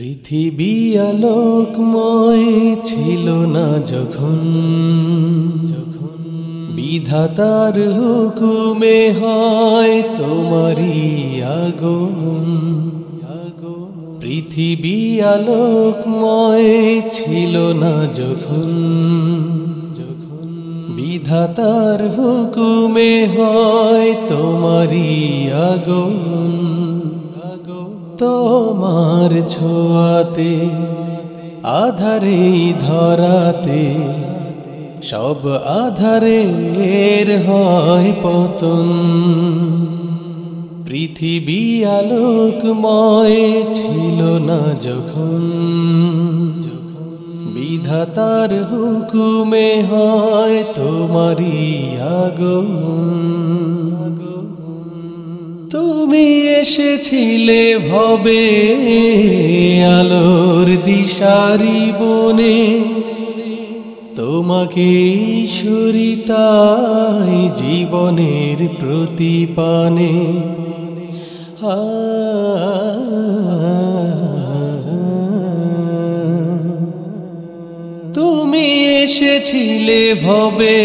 পৃথিবী আলোকময় ছিল না যখন। যখন বিধাতার হুকুমে হয় তোমারই আগমন। পৃথিবী আলোকময় ছিল না যখন। যখন বিধাতার হুকুমে হয় তোমারই আগমন। তোমার ছোঁয়াতে আধারে ধরাতে, সব আধারের হয় পতন। পৃথিবী আলোকময় ছিল না যখন, বিধাতার হুকুমে হয় তোমারই আগমন। তুমি এসেছিলে ভবে আলোর দিশারি বনে। তোমাকে সরিতাই জীবনের প্রতিপানে। তুমি এসেছিলে ভবে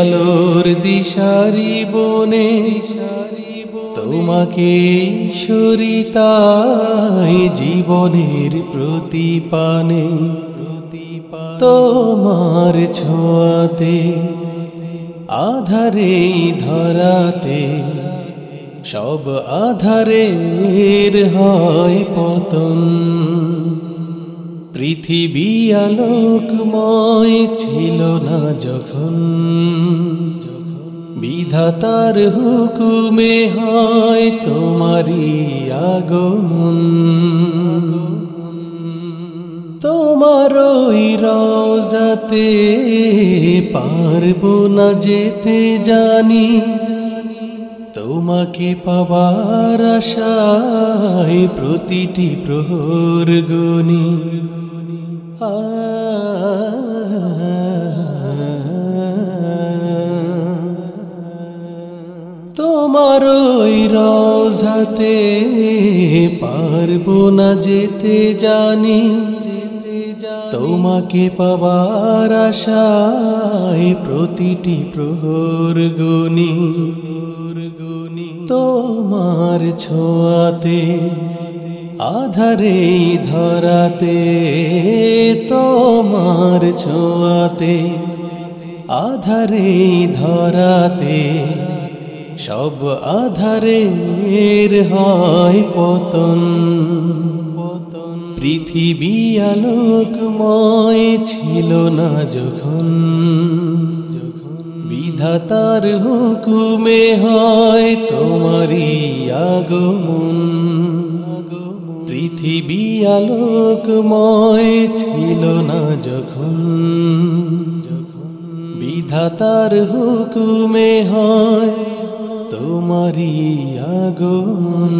আলোর দিশারি বনে। তোমাকে সরিতাই জীবনের প্রতিপানে, তোমার ছোঁয়াতে, আধারে ধরাতে, সব আধারের হয় পতন। পৃথিবী আলোকময় ছিল না যখন বিধাতার হুকুমে হয় তোমারই আগমন। তোমার ওই রওজাতে পারব না যেতে জানি। তোমাকে পাবার আশায় প্রতিটি প্রহর গুনি। তোমার ওই রওজাতে পারব না যেতে জানি। তোমাকে পাবার আশায় প্রতিটি প্রহর গুনি। তোমার ছোঁয়াতে, আধারে ধরাতে, তোমার ছোঁয়াতে, আধারে ধরাতে সব আধারের হয় পতন। পতন পৃথিবী আলোকময় ছিল না যখন। যখন বিধাতার হুকুমে হয় তোমারই আগমন। পৃথিবী আলোকময় ছিল না যখন যখন। বিধাতার হুকুমে হয় তোমারি আগমন।